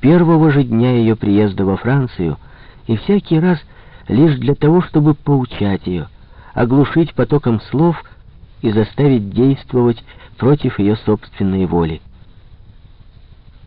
первого же дня ее приезда во Францию, и всякий раз лишь для того, чтобы поучать ее, оглушить потоком слов и заставить действовать против ее собственной воли.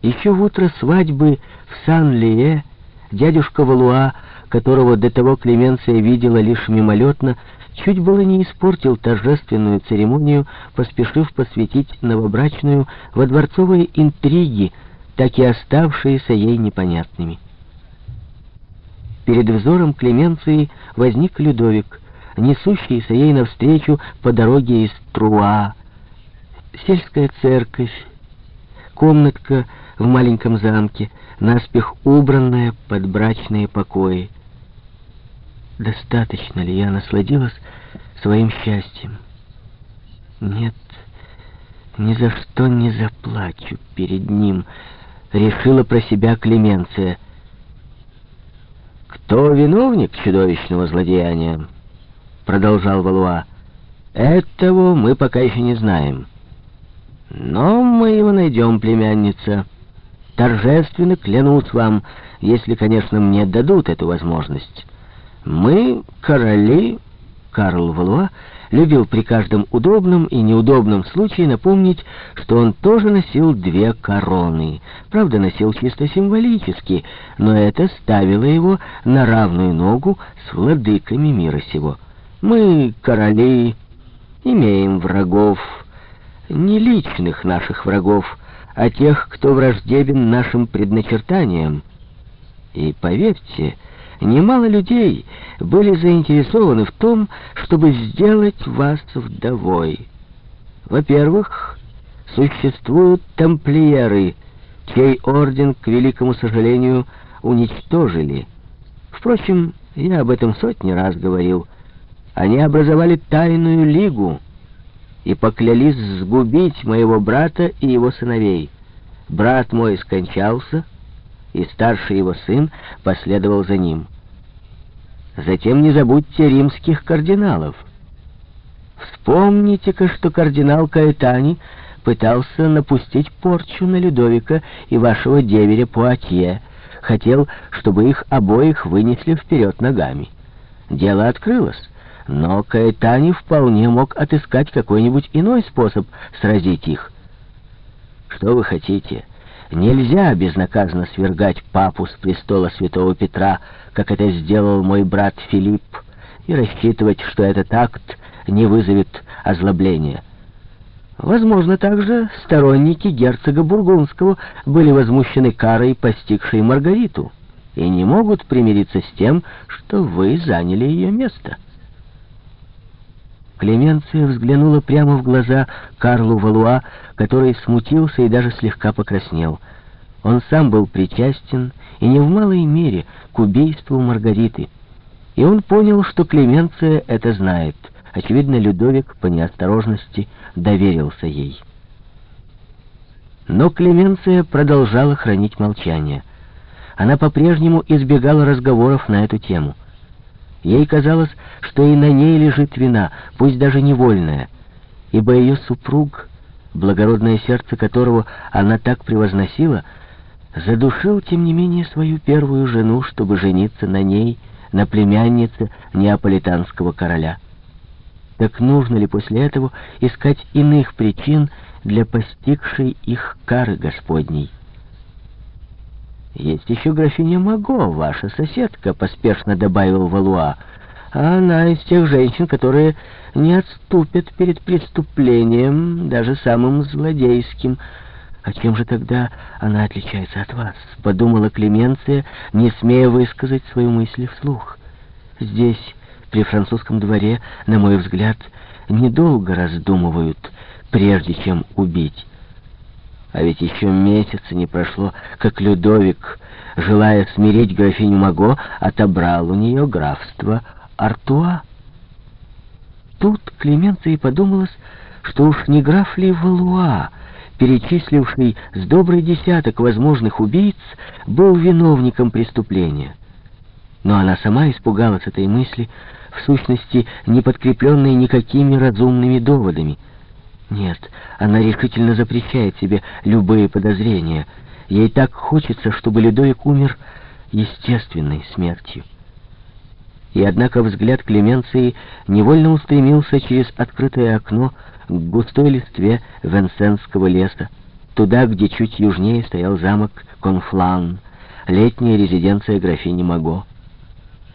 Еще в утро свадьбы в Сан-Лие дядюшка Валуа, которого до того Клеменция видела лишь мимолетно, чуть было не испортил торжественную церемонию, поспешив посвятить новобрачную во дворцовые интриги, так и оставшиеся ей непонятными. Перед взором Клеменции возник Людовик, несущийся ей навстречу по дороге из Труа. Сельская церковь, комнатка в маленьком замке, наспех убранная под брачные покои. Достаточно ли я насладилась своим счастьем? Нет, ни за что не заплачу перед ним, решила про себя Клеменция. «Кто виновник чудовищного злодеяния?» Продолжал Валуа. «Этого мы пока еще не знаем. Но мы его найдем, племянница. Торжественно клянусь вам, если, конечно, мне дадут эту возможность. Мы, короли...» Карл Валуа любил при каждом удобном и неудобном случае напомнить, что он тоже носил две короны. Правда, носил чисто символически, но это ставило его на равную ногу с владыками мира сего. Мы, короли, имеем врагов, не личных наших врагов, а тех, кто враждебен нашим предначертаниям. И поверьте, немало людей были заинтересованы в том, чтобы сделать вас вдовой. Во-первых, существуют тамплиеры, чей орден, к великому сожалению, уничтожили. Впрочем, я об этом сотни раз говорил. Они образовали тайную лигу и поклялись сгубить моего брата и его сыновей. Брат мой скончался, и старший его сын последовал за ним. Затем не забудьте римских кардиналов. Вспомните-ка, что кардинал Каэтани пытался напустить порчу на Людовика и вашего деверя Пуатье, хотел, чтобы их обоих вынесли вперед ногами. Дело открылось, но Каэтани вполне мог отыскать какой-нибудь иной способ сразить их. Что вы хотите? Нельзя безнаказанно свергать папу с престола святого Петра, как это сделал мой брат Филипп, и рассчитывать, что этот акт не вызовет озлобления. Возможно, также сторонники герцога Бургундского были возмущены карой, постигшей Маргариту, и не могут примириться с тем, что вы заняли ее место. Клеменция взглянула прямо в глаза Карлу Валуа, который смутился и даже слегка покраснел. Он сам был причастен, и не в малой мере, к убийству Маргариты. И он понял, что Клеменция это знает. Очевидно, Людовик по неосторожности доверился ей. Но Клеменция продолжала хранить молчание. Она по-прежнему избегала разговоров на эту тему. Ей казалось, что и на ней лежит вина, пусть даже невольная, ибо ее супруг, благородное сердце которого она так превозносила, задушил, тем не менее, свою первую жену, чтобы жениться на ней, на племяннице неаполитанского короля. Так нужно ли после этого искать иных причин для постигшей их кары Господней? «Есть еще графиня Маго, ваша соседка», — поспешно добавил Валуа. «А она из тех женщин, которые не отступят перед преступлением, даже самым злодейским». «А чем же тогда она отличается от вас?» — подумала Клеменция, не смея высказать свою мысль вслух. «Здесь, при французском дворе, на мой взгляд, недолго раздумывают, прежде чем убить». А ведь еще месяца не прошло, как Людовик, желая смирить графиню Маго, отобрал у нее графство Артуа. Тут Клеменции подумалось, что уж не граф ли Валуа, перечисливший с добрый десяток возможных убийц, был виновником преступления. Но она сама испугалась этой мысли, в сущности, не подкрепленной никакими разумными доводами — нет, она решительно запрещает себе любые подозрения. Ей так хочется, чтобы Ледовик умер естественной смертью. И однако взгляд Клеменции невольно устремился через открытое окно к густой листве Венсенского леса, туда, где чуть южнее стоял замок Конфлан, летняя резиденция графини Маго.